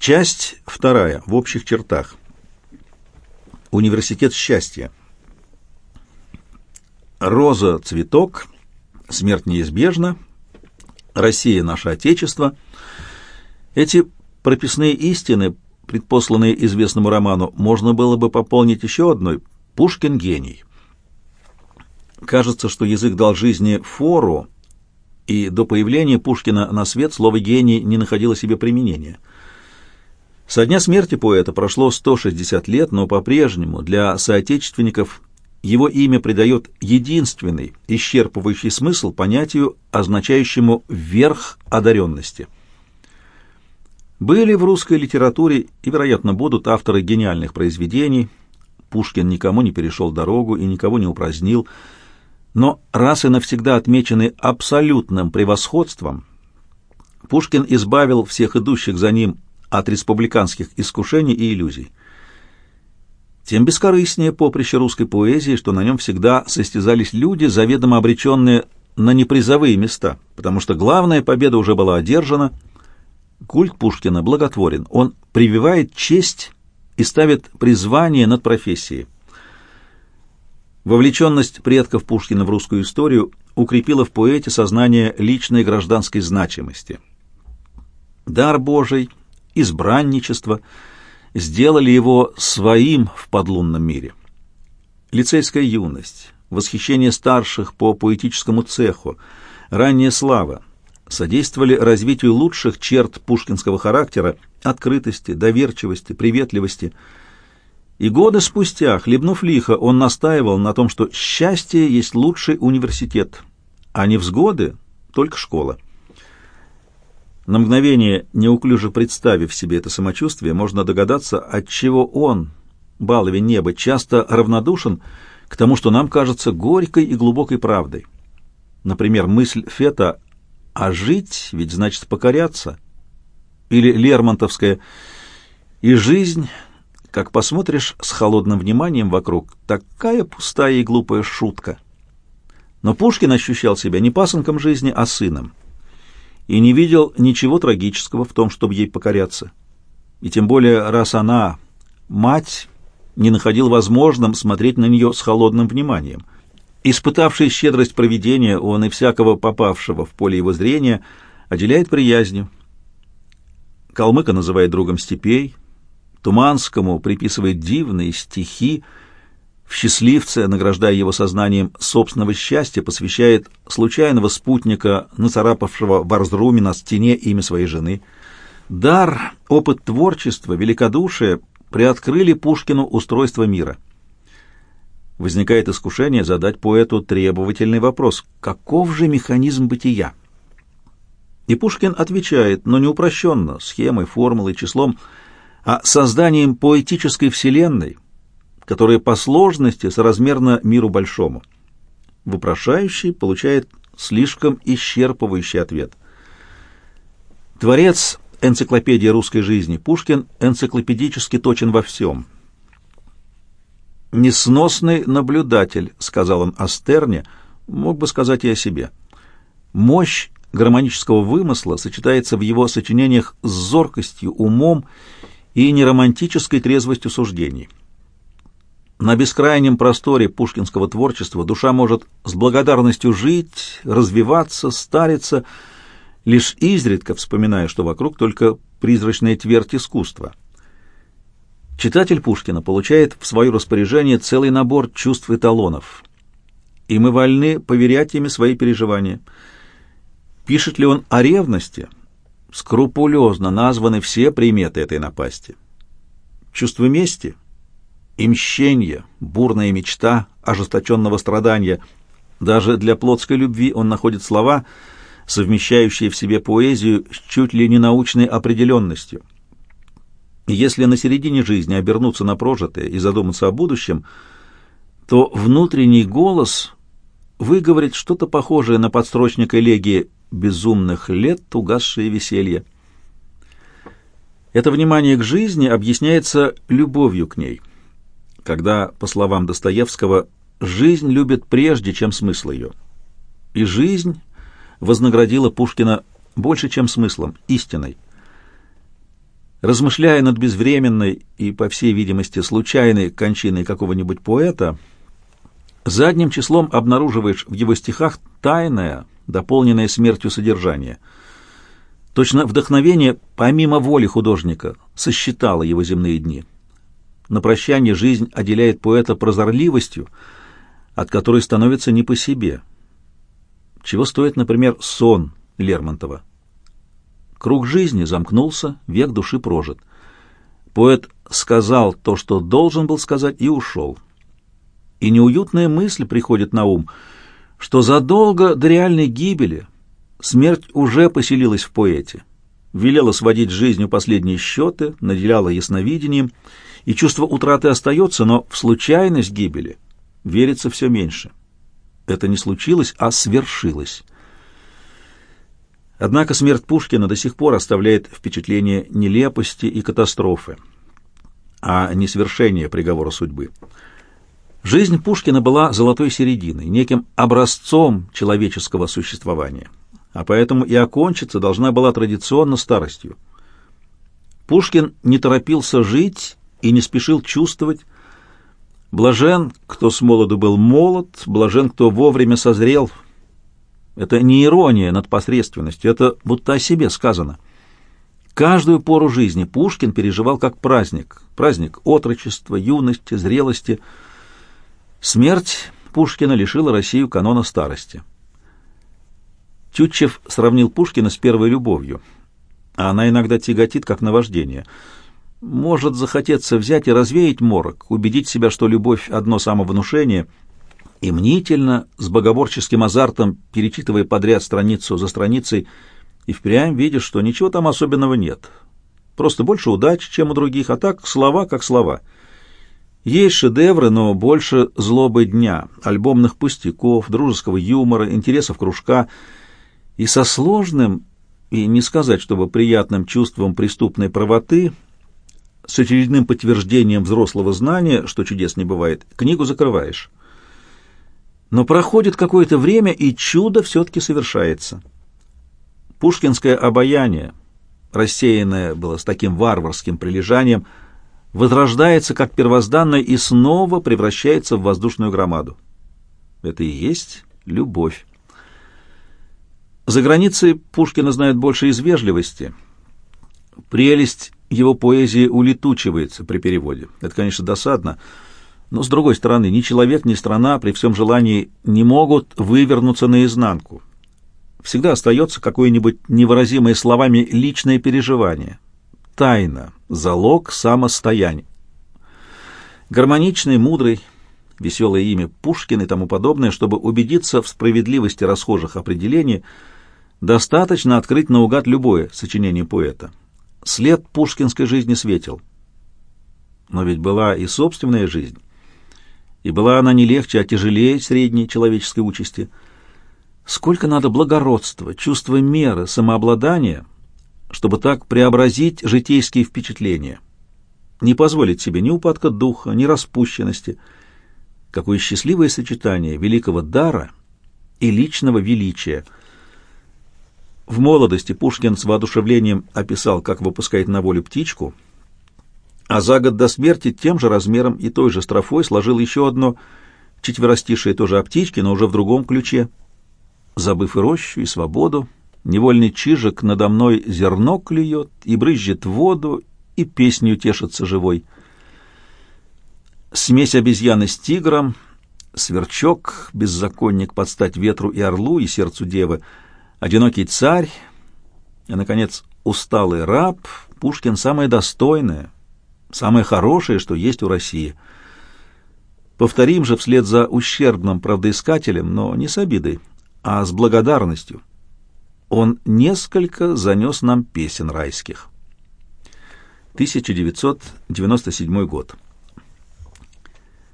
Часть вторая, в общих чертах. Университет счастья. Роза — цветок, смерть неизбежна, Россия — наше Отечество. Эти прописные истины, предпосланные известному роману, можно было бы пополнить еще одной — Пушкин — гений. Кажется, что язык дал жизни фору, и до появления Пушкина на свет слово «гений» не находило себе применения — со дня смерти поэта прошло 160 лет, но по-прежнему для соотечественников его имя придает единственный, исчерпывающий смысл понятию, означающему «верх одаренности». Были в русской литературе и, вероятно, будут авторы гениальных произведений. Пушкин никому не перешел дорогу и никого не упразднил. Но раз и навсегда отмеченный абсолютным превосходством, Пушкин избавил всех идущих за ним от республиканских искушений и иллюзий. Тем бескорыстнее поприще русской поэзии, что на нем всегда состязались люди, заведомо обреченные на непризовые места, потому что главная победа уже была одержана. Культ Пушкина благотворен, он прививает честь и ставит призвание над профессией. Вовлеченность предков Пушкина в русскую историю укрепила в поэте сознание личной гражданской значимости. Дар Божий избранничество сделали его своим в подлунном мире. Лицейская юность, восхищение старших по поэтическому цеху, ранняя слава содействовали развитию лучших черт пушкинского характера, открытости, доверчивости, приветливости. И годы спустя, хлебнув лихо, он настаивал на том, что счастье есть лучший университет, а не взгоды — только школа. На мгновение, неуклюже представив себе это самочувствие, можно догадаться, отчего он, баловень неба, часто равнодушен к тому, что нам кажется горькой и глубокой правдой. Например, мысль Фета «а жить ведь значит покоряться» или Лермонтовская «и жизнь, как посмотришь с холодным вниманием вокруг, такая пустая и глупая шутка». Но Пушкин ощущал себя не пасынком жизни, а сыном и не видел ничего трагического в том, чтобы ей покоряться. И тем более, раз она, мать, не находил возможным смотреть на нее с холодным вниманием. Испытавший щедрость провидения, он и всякого попавшего в поле его зрения отделяет приязнью. Калмыка называет другом степей, Туманскому приписывает дивные стихи, в счастливце, награждая его сознанием собственного счастья, посвящает случайного спутника, нацарапавшего в Арзруме на стене имя своей жены. Дар, опыт творчества, великодушие приоткрыли Пушкину устройство мира. Возникает искушение задать поэту требовательный вопрос «Каков же механизм бытия?» И Пушкин отвечает, но не упрощенно, схемой, формулой, числом, а созданием поэтической вселенной – которое по сложности соразмерно миру большому. Вопрошающий получает слишком исчерпывающий ответ. Творец энциклопедии русской жизни Пушкин энциклопедически точен во всем. «Несносный наблюдатель», — сказал он о Стерне, мог бы сказать и о себе. Мощь гармонического вымысла сочетается в его сочинениях с зоркостью, умом и неромантической трезвостью суждений. На бескрайнем просторе пушкинского творчества душа может с благодарностью жить, развиваться, стариться, лишь изредка вспоминая, что вокруг только призрачная твердь искусства. Читатель Пушкина получает в свое распоряжение целый набор чувств и талонов, и мы вольны поверять ими свои переживания. Пишет ли он о ревности? Скрупулезно названы все приметы этой напасти. Чувство мести — и мщение, бурная мечта ожесточенного страдания. Даже для плотской любви он находит слова, совмещающие в себе поэзию с чуть ли не научной определенностью. Если на середине жизни обернуться на прожитое и задуматься о будущем, то внутренний голос выговорит что-то похожее на подстрочник элегии «безумных лет, угасшее веселье». Это внимание к жизни объясняется любовью к ней – когда, по словам Достоевского, жизнь любит прежде, чем смысл ее. И жизнь вознаградила Пушкина больше, чем смыслом, истиной. Размышляя над безвременной и, по всей видимости, случайной кончиной какого-нибудь поэта, задним числом обнаруживаешь в его стихах тайное, дополненное смертью содержание. Точно вдохновение, помимо воли художника, сосчитало его земные дни. На прощание жизнь отделяет поэта прозорливостью, от которой становится не по себе. Чего стоит, например, сон Лермонтова? Круг жизни замкнулся, век души прожит. Поэт сказал то, что должен был сказать, и ушел. И неуютная мысль приходит на ум, что задолго до реальной гибели смерть уже поселилась в поэте, велела сводить жизнью последние счеты, наделяла ясновидением, и чувство утраты остается, но в случайность гибели верится все меньше. Это не случилось, а свершилось. Однако смерть Пушкина до сих пор оставляет впечатление нелепости и катастрофы, а не свершения приговора судьбы. Жизнь Пушкина была золотой серединой, неким образцом человеческого существования, а поэтому и окончиться должна была традиционно старостью. Пушкин не торопился жить и не спешил чувствовать. Блажен, кто с молоду был молод, блажен, кто вовремя созрел. Это не ирония над посредственностью, это будто о себе сказано. Каждую пору жизни Пушкин переживал как праздник. Праздник отрочества, юности, зрелости. Смерть Пушкина лишила Россию канона старости. Тютчев сравнил Пушкина с первой любовью, а она иногда тяготит, как наваждение — может захотеться взять и развеять морок, убедить себя, что любовь — одно самовнушение, и мнительно, с боговорческим азартом, перечитывая подряд страницу за страницей, и впрямь видишь, что ничего там особенного нет. Просто больше удач, чем у других, а так слова как слова. Есть шедевры, но больше злобы дня, альбомных пустяков, дружеского юмора, интересов кружка, и со сложным, и не сказать, чтобы приятным чувством преступной правоты — с очередным подтверждением взрослого знания, что чудес не бывает, книгу закрываешь. Но проходит какое-то время, и чудо все-таки совершается. Пушкинское обаяние, рассеянное было с таким варварским прилежанием, возрождается как первозданное и снова превращается в воздушную громаду. Это и есть любовь. За границей Пушкина знают больше из вежливости. Прелесть его поэзия улетучивается при переводе. Это, конечно, досадно, но, с другой стороны, ни человек, ни страна при всем желании не могут вывернуться наизнанку. Всегда остается какое-нибудь невыразимое словами личное переживание. Тайна, залог самостояния. Гармоничный, мудрый, веселое имя Пушкин и тому подобное, чтобы убедиться в справедливости расхожих определений, достаточно открыть наугад любое сочинение поэта след пушкинской жизни светил. Но ведь была и собственная жизнь, и была она не легче, а тяжелее средней человеческой участи. Сколько надо благородства, чувства меры, самообладания, чтобы так преобразить житейские впечатления, не позволить себе ни упадка духа, ни распущенности. Какое счастливое сочетание великого дара и личного величия — в молодости Пушкин с воодушевлением описал, как выпускает на волю птичку, а за год до смерти тем же размером и той же строфой сложил еще одно четверостишее тоже о птичке, но уже в другом ключе. Забыв и рощу, и свободу, невольный чижик надо мной зерно клюет, и брызжет воду, и песню тешится живой. Смесь обезьяны с тигром, сверчок, беззаконник под стать ветру и орлу, и сердцу девы — одинокий царь и, наконец, усталый раб, Пушкин самое достойное, самое хорошее, что есть у России. Повторим же вслед за ущербным правдоискателем, но не с обидой, а с благодарностью. Он несколько занес нам песен райских. 1997 год.